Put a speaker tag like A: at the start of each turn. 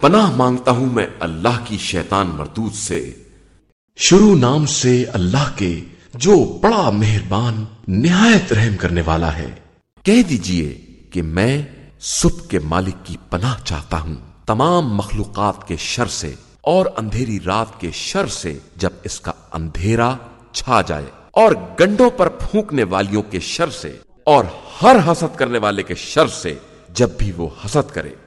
A: پناہ مانگتا ہوں میں اللہ کی شیطان مردود سے۔ شروع نام سے اللہ کے جو بڑا مہربان، نہایت رحم کرنے والا ہے۔ کہہ دیجیے کہ میں صبح کے مالک کی پناہ چاہتا ہوں۔ تمام مخلوقات کے شر سے اور اندھیری رات کے شر سے جب اس کا اندھیرا چھا جائے اور گنڈوں پر پھونکنے والیوں کے شر سے اور ہر حسد کرنے والے کے شر سے جب بھی وہ حسد کرے۔